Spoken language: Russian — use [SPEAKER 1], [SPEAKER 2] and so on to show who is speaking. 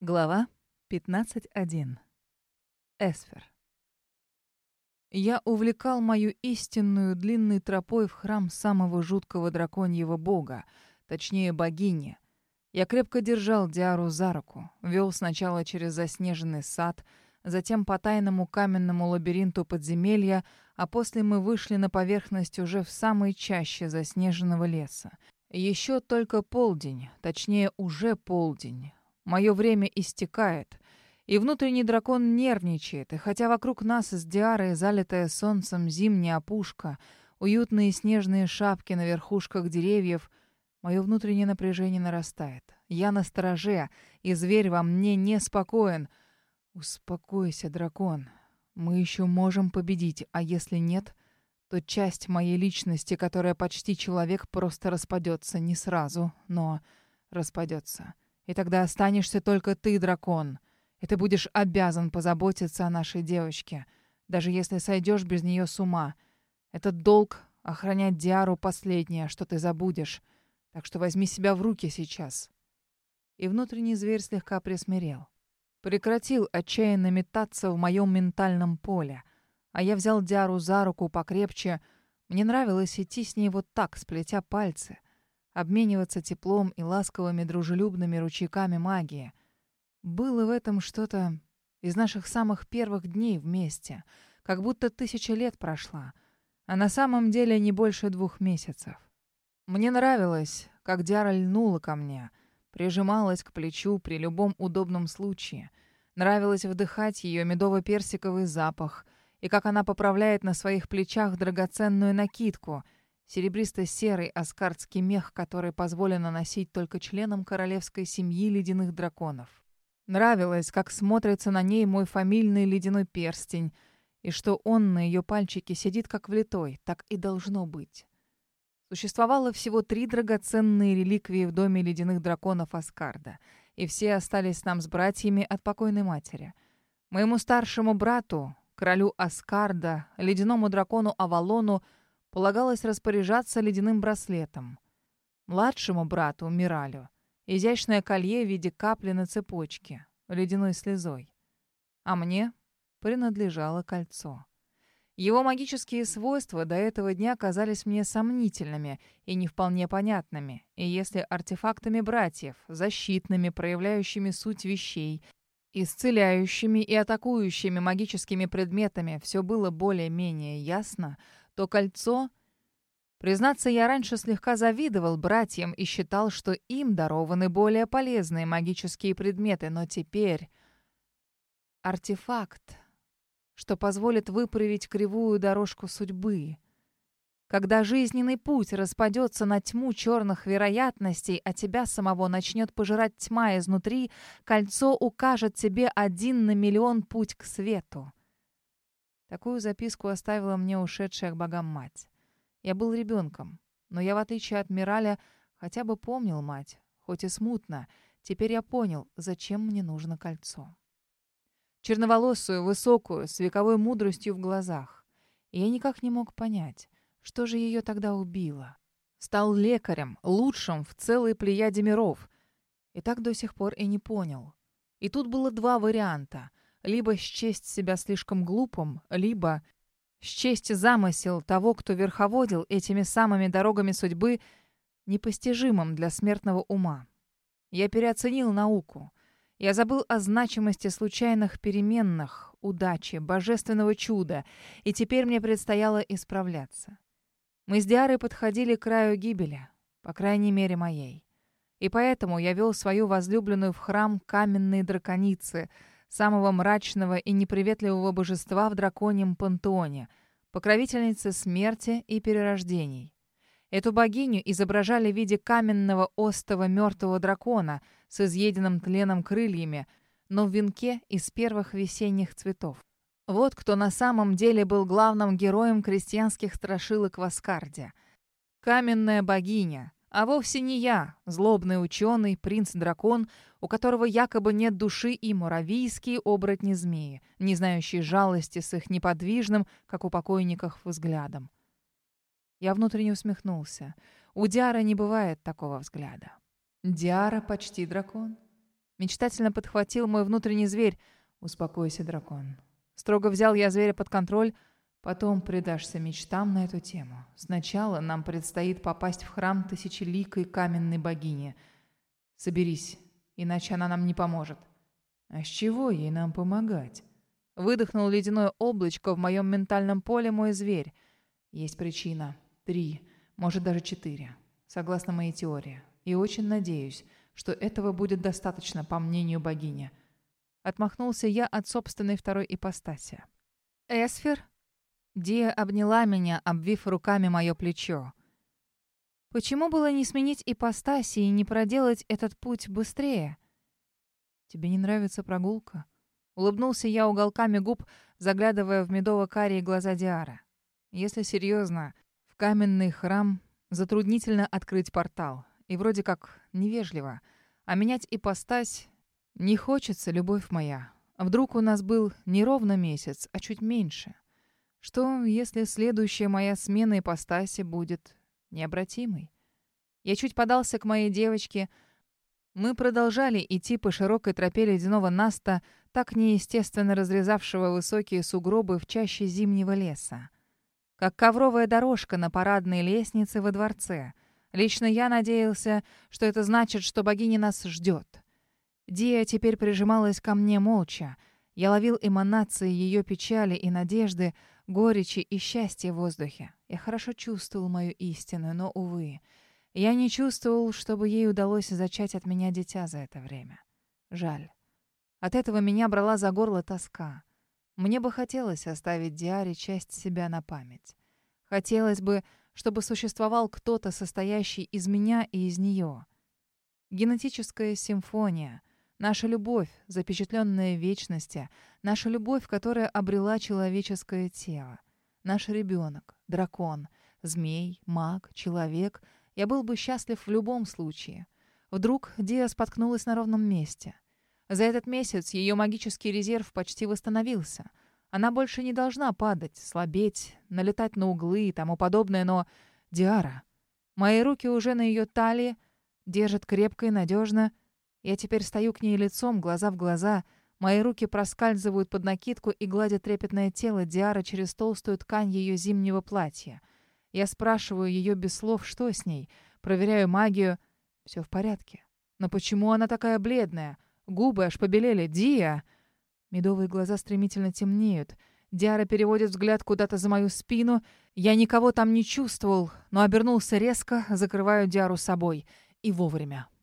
[SPEAKER 1] Глава 15.1. Эсфер. Я увлекал мою истинную длинной тропой в храм самого жуткого драконьего бога, точнее богини. Я крепко держал Диару за руку, вел сначала через заснеженный сад, затем по тайному каменному лабиринту подземелья, а после мы вышли на поверхность уже в самой чаще заснеженного леса. Еще только полдень, точнее уже полдень. Мое время истекает, и внутренний дракон нервничает, и хотя вокруг нас с Диарой залитая солнцем зимняя опушка, уютные снежные шапки на верхушках деревьев, мое внутреннее напряжение нарастает. Я на стороже, и зверь во мне неспокоен. Успокойся, дракон. Мы еще можем победить, а если нет, то часть моей личности, которая почти человек, просто распадется не сразу, но распадется. И тогда останешься только ты, дракон. И ты будешь обязан позаботиться о нашей девочке, даже если сойдешь без нее с ума. Этот долг — охранять Диару последнее, что ты забудешь. Так что возьми себя в руки сейчас». И внутренний зверь слегка присмирел. Прекратил отчаянно метаться в моем ментальном поле. А я взял Диару за руку покрепче. Мне нравилось идти с ней вот так, сплетя пальцы — обмениваться теплом и ласковыми дружелюбными ручейками магии. Было в этом что-то из наших самых первых дней вместе, как будто тысяча лет прошла, а на самом деле не больше двух месяцев. Мне нравилось, как Диара льнула ко мне, прижималась к плечу при любом удобном случае. Нравилось вдыхать ее медово-персиковый запах и как она поправляет на своих плечах драгоценную накидку — серебристо-серый аскардский мех, который позволено носить только членам королевской семьи ледяных драконов. Нравилось, как смотрится на ней мой фамильный ледяной перстень, и что он на ее пальчике сидит как влитой, так и должно быть. Существовало всего три драгоценные реликвии в доме ледяных драконов Аскарда, и все остались нам с братьями от покойной матери. Моему старшему брату, королю Аскарда, ледяному дракону Авалону, полагалось распоряжаться ледяным браслетом. Младшему брату, Миралю, изящное колье в виде капли на цепочке, ледяной слезой. А мне принадлежало кольцо. Его магические свойства до этого дня казались мне сомнительными и не вполне понятными, и если артефактами братьев, защитными, проявляющими суть вещей, исцеляющими и атакующими магическими предметами все было более-менее ясно — то кольцо... Признаться, я раньше слегка завидовал братьям и считал, что им дарованы более полезные магические предметы, но теперь... Артефакт, что позволит выправить кривую дорожку судьбы. Когда жизненный путь распадется на тьму черных вероятностей, а тебя самого начнет пожирать тьма изнутри, кольцо укажет тебе один на миллион путь к свету. Такую записку оставила мне ушедшая к богам мать. Я был ребенком, но я, в отличие от Мираля, хотя бы помнил мать, хоть и смутно. Теперь я понял, зачем мне нужно кольцо. Черноволосую, высокую, с вековой мудростью в глазах. Я никак не мог понять, что же ее тогда убило. Стал лекарем, лучшим в целой плеяде миров. И так до сих пор и не понял. И тут было два варианта либо счесть себя слишком глупым, либо счесть замысел того, кто верховодил этими самыми дорогами судьбы, непостижимым для смертного ума. Я переоценил науку. Я забыл о значимости случайных переменных, удачи, божественного чуда, и теперь мне предстояло исправляться. Мы с Диарой подходили к краю гибели, по крайней мере моей. И поэтому я вел свою возлюбленную в храм каменной драконицы — самого мрачного и неприветливого божества в драконьем пантеоне, покровительницы смерти и перерождений. Эту богиню изображали в виде каменного остова мертвого дракона с изъеденным тленом крыльями, но в венке из первых весенних цветов. Вот кто на самом деле был главным героем крестьянских страшилок в Аскарде. Каменная богиня, а вовсе не я, злобный ученый, принц-дракон, у которого якобы нет души и муравийские оборотни-змеи, не знающие жалости с их неподвижным, как у покойников, взглядом. Я внутренне усмехнулся. У Диара не бывает такого взгляда. Диара почти дракон. Мечтательно подхватил мой внутренний зверь. «Успокойся, дракон». Строго взял я зверя под контроль. Потом предашься мечтам на эту тему. Сначала нам предстоит попасть в храм тысячеликой каменной богини. Соберись, иначе она нам не поможет. А с чего ей нам помогать? Выдохнул ледяное облачко в моем ментальном поле мой зверь. Есть причина. Три, может даже четыре, согласно моей теории. И очень надеюсь, что этого будет достаточно, по мнению богини. Отмахнулся я от собственной второй ипостаси. «Эсфер?» Дия обняла меня, обвив руками мое плечо. «Почему было не сменить ипостаси и не проделать этот путь быстрее?» «Тебе не нравится прогулка?» Улыбнулся я уголками губ, заглядывая в медово-карие глаза Диара. Если серьезно, в каменный храм затруднительно открыть портал. И вроде как невежливо. А менять ипостась не хочется, любовь моя. Вдруг у нас был не ровно месяц, а чуть меньше. Что, если следующая моя смена ипостаси будет необратимой? Я чуть подался к моей девочке. Мы продолжали идти по широкой тропе ледяного наста, так неестественно разрезавшего высокие сугробы в чаще зимнего леса. Как ковровая дорожка на парадной лестнице во дворце. Лично я надеялся, что это значит, что богиня нас ждет. Дия теперь прижималась ко мне молча. Я ловил эманации ее печали и надежды, горечи и счастья в воздухе. Я хорошо чувствовал мою истину, но, увы, я не чувствовал, чтобы ей удалось зачать от меня дитя за это время. Жаль. От этого меня брала за горло тоска. Мне бы хотелось оставить Диаре часть себя на память. Хотелось бы, чтобы существовал кто-то, состоящий из меня и из нее. Генетическая симфония, наша любовь, запечатленная в вечности, наша любовь, которая обрела человеческое тело. Наш ребенок, дракон, змей, маг, человек. Я был бы счастлив в любом случае. Вдруг Диа споткнулась на ровном месте — за этот месяц ее магический резерв почти восстановился. Она больше не должна падать, слабеть, налетать на углы и тому подобное, но... Диара. Мои руки уже на ее талии, держат крепко и надежно. Я теперь стою к ней лицом, глаза в глаза. Мои руки проскальзывают под накидку и гладят трепетное тело Диара через толстую ткань ее зимнего платья. Я спрашиваю ее без слов, что с ней. Проверяю магию. Все в порядке. Но почему она такая бледная? Губы аж побелели. «Дия!» Медовые глаза стремительно темнеют. Диара переводит взгляд куда-то за мою спину. Я никого там не чувствовал, но обернулся резко, закрываю Диару собой. И вовремя.